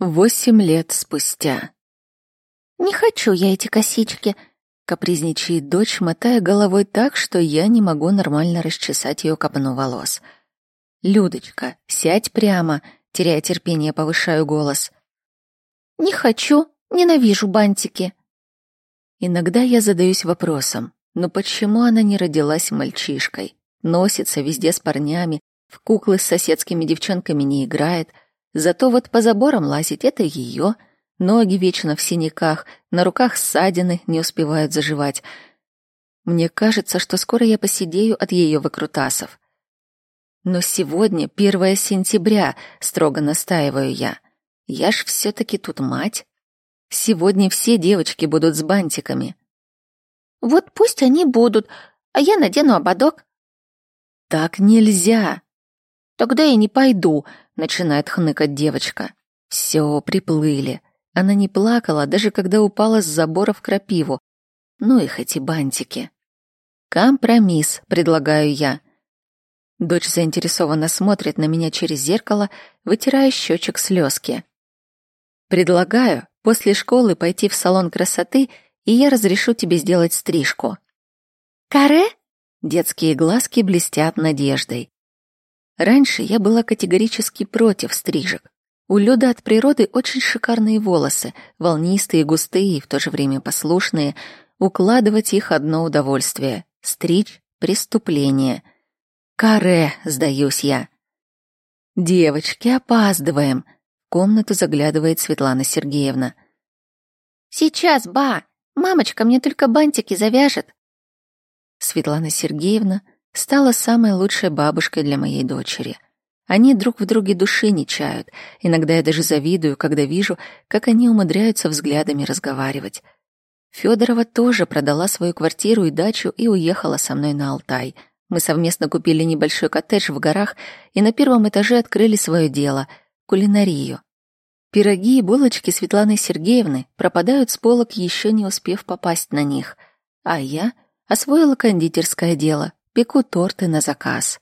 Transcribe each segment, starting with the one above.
Восемь лет спустя. «Не хочу я эти косички», — капризничает дочь, мотая головой так, что я не могу нормально расчесать ее копну волос. «Людочка, сядь прямо», — теряя терпение, повышаю голос. «Не хочу, ненавижу бантики». Иногда я задаюсь вопросом, но почему она не родилась мальчишкой? Носится везде с парнями, в куклы с соседскими девчонками не играет — Зато вот по заборам лазить — это ее. Ноги вечно в синяках, на руках ссадины не успевают заживать. Мне кажется, что скоро я посидею от ее выкрутасов. Но сегодня первое сентября, строго настаиваю я. Я ж все-таки тут мать. Сегодня все девочки будут с бантиками. Вот пусть они будут, а я надену ободок. Так нельзя. Тогда я не пойду, начинает хныкать девочка. Все, приплыли. Она не плакала, даже когда упала с забора в крапиву. Ну их эти бантики. Компромисс, предлагаю я. Дочь заинтересованно смотрит на меня через зеркало, вытирая щечек слезки. Предлагаю после школы пойти в салон красоты, и я разрешу тебе сделать стрижку. Каре? Детские глазки блестят надеждой. Раньше я была категорически против стрижек. У Люды от природы очень шикарные волосы, волнистые, густые и в то же время послушные. Укладывать их одно удовольствие. Стричь — преступление. Каре, сдаюсь я. «Девочки, опаздываем!» В комнату заглядывает Светлана Сергеевна. «Сейчас, ба! Мамочка мне только бантики завяжет!» Светлана Сергеевна стала самой лучшей бабушкой для моей дочери. Они друг в друге души не чают. Иногда я даже завидую, когда вижу, как они умудряются взглядами разговаривать. Федорова тоже продала свою квартиру и дачу и уехала со мной на Алтай. Мы совместно купили небольшой коттедж в горах и на первом этаже открыли свое дело — кулинарию. Пироги и булочки Светланы Сергеевны пропадают с полок, еще не успев попасть на них. А я освоила кондитерское дело, Пеку торты на заказ.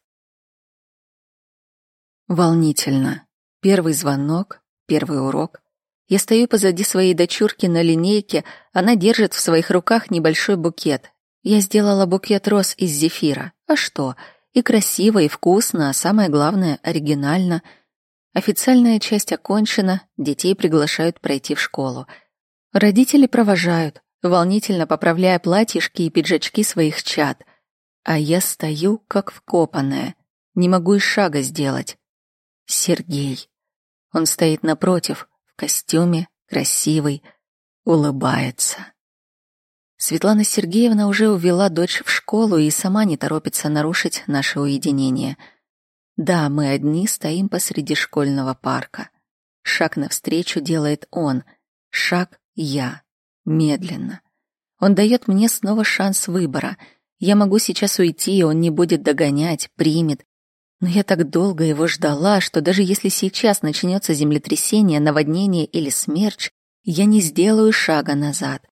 Волнительно. Первый звонок, первый урок. Я стою позади своей дочурки на линейке, она держит в своих руках небольшой букет. Я сделала букет роз из зефира. А что? И красиво, и вкусно, а самое главное — оригинально. Официальная часть окончена, детей приглашают пройти в школу. Родители провожают, волнительно поправляя платьишки и пиджачки своих чад — а я стою, как вкопанная, не могу и шага сделать. Сергей. Он стоит напротив, в костюме, красивый, улыбается. Светлана Сергеевна уже увела дочь в школу и сама не торопится нарушить наше уединение. Да, мы одни стоим посреди школьного парка. Шаг навстречу делает он, шаг я, медленно. Он дает мне снова шанс выбора — я могу сейчас уйти, и он не будет догонять, примет. Но я так долго его ждала, что даже если сейчас начнется землетрясение, наводнение или смерч, я не сделаю шага назад.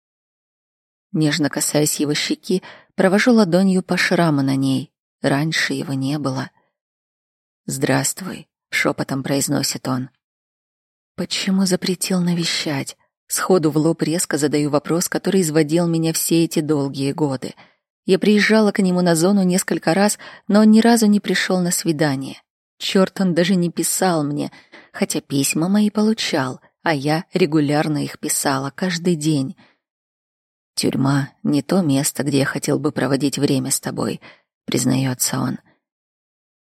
Нежно касаясь его щеки, провожу ладонью по шраму на ней. Раньше его не было. «Здравствуй», — шепотом произносит он. «Почему запретил навещать?» Сходу в лоб резко задаю вопрос, который изводил меня все эти долгие годы — я приезжала к нему на зону несколько раз, но он ни разу не пришел на свидание. Черт, он даже не писал мне, хотя письма мои получал, а я регулярно их писала, каждый день. Тюрьма — не то место, где я хотел бы проводить время с тобой, признается он.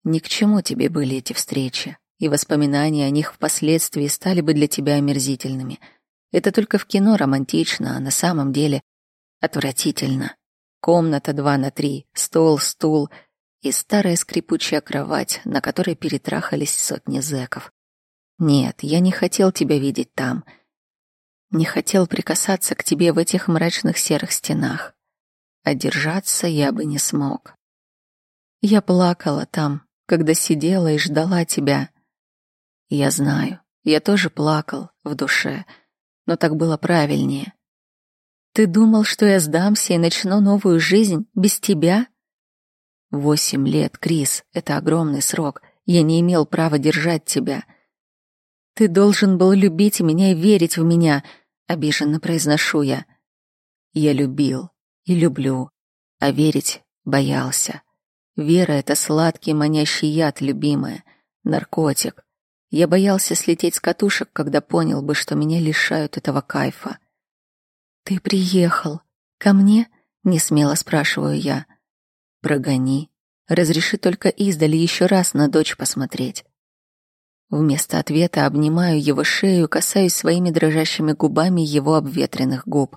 Ни к чему тебе были эти встречи, и воспоминания о них впоследствии стали бы для тебя омерзительными. Это только в кино романтично, а на самом деле отвратительно. Комната два на три, стол, стул и старая скрипучая кровать, на которой перетрахались сотни зэков. Нет, я не хотел тебя видеть там. Не хотел прикасаться к тебе в этих мрачных серых стенах. А держаться я бы не смог. Я плакала там, когда сидела и ждала тебя. Я знаю, я тоже плакал в душе, но так было правильнее. Ты думал, что я сдамся и начну новую жизнь без тебя? Восемь лет, Крис, это огромный срок. Я не имел права держать тебя. Ты должен был любить меня и верить в меня, обиженно произношу я. Я любил и люблю, а верить боялся. Вера — это сладкий манящий яд, любимая, наркотик. Я боялся слететь с катушек, когда понял бы, что меня лишают этого кайфа. «Ты приехал. Ко мне?» — не смело спрашиваю я. «Прогони. Разреши только издали еще раз на дочь посмотреть». Вместо ответа обнимаю его шею, касаюсь своими дрожащими губами его обветренных губ.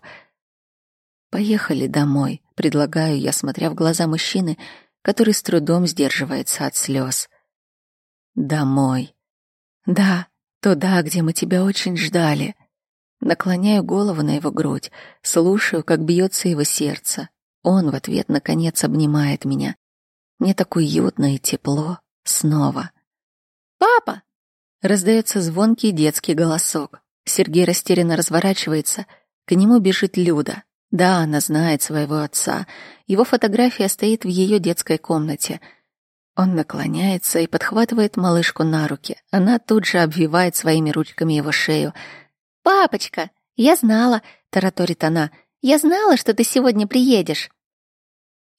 «Поехали домой», — предлагаю я, смотря в глаза мужчины, который с трудом сдерживается от слез. «Домой», да, туда, где мы тебя очень ждали. Наклоняю голову на его грудь, слушаю, как бьется его сердце. Он в ответ, наконец, обнимает меня. Мне так уютно и тепло. Снова. «Папа!» — раздается звонкий детский голосок. Сергей растерянно разворачивается. К нему бежит Люда. Да, она знает своего отца. Его фотография стоит в ее детской комнате — он наклоняется и подхватывает малышку на руки. Она тут же обвивает своими ручками его шею. «Папочка, я знала», — тараторит она, — «я знала, что ты сегодня приедешь».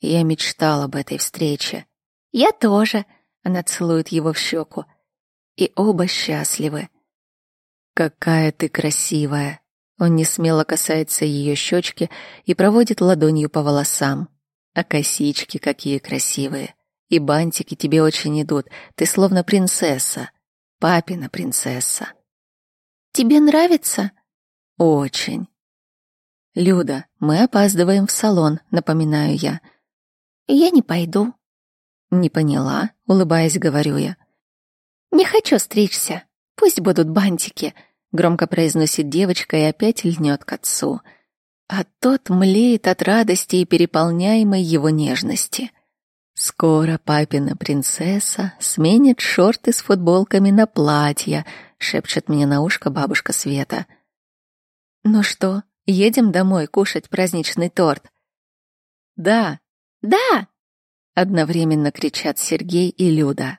Я мечтала об этой встрече. «Я тоже», — она целует его в щеку. И оба счастливы. «Какая ты красивая!» Он не смело касается ее щечки и проводит ладонью по волосам. А косички какие красивые. И бантики тебе очень идут. Ты словно принцесса. Папина принцесса. Тебе нравится? Очень. Люда, мы опаздываем в салон, напоминаю я. Я не пойду. Не поняла, улыбаясь, говорю я. Не хочу стричься. Пусть будут бантики, громко произносит девочка и опять льнет к отцу. А тот млеет от радости и переполняемой его нежности. «Скоро папина принцесса сменит шорты с футболками на платья», — шепчет мне на ушко бабушка Света. «Ну что, едем домой кушать праздничный торт?» «Да, да!» — одновременно кричат Сергей и Люда.